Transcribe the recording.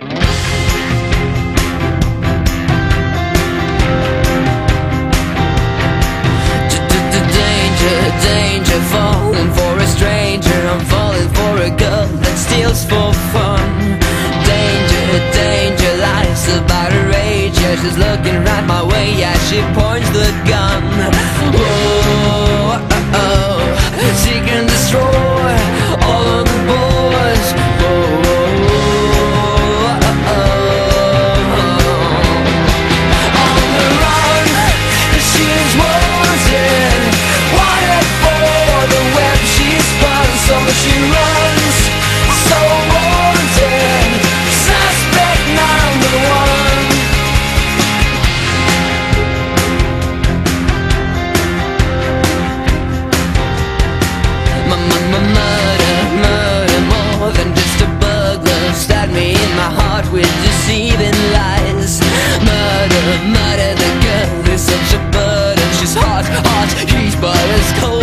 Danger, danger, falling for a stranger. I'm falling for a girl that steals for fun. Danger, danger, about. Yeah, she's looking right my way. Yeah, she with deceiving lies. Murder, murder, the girl is such a burden. She's hot, hot, he's but as cold.